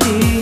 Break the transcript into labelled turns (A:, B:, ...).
A: You.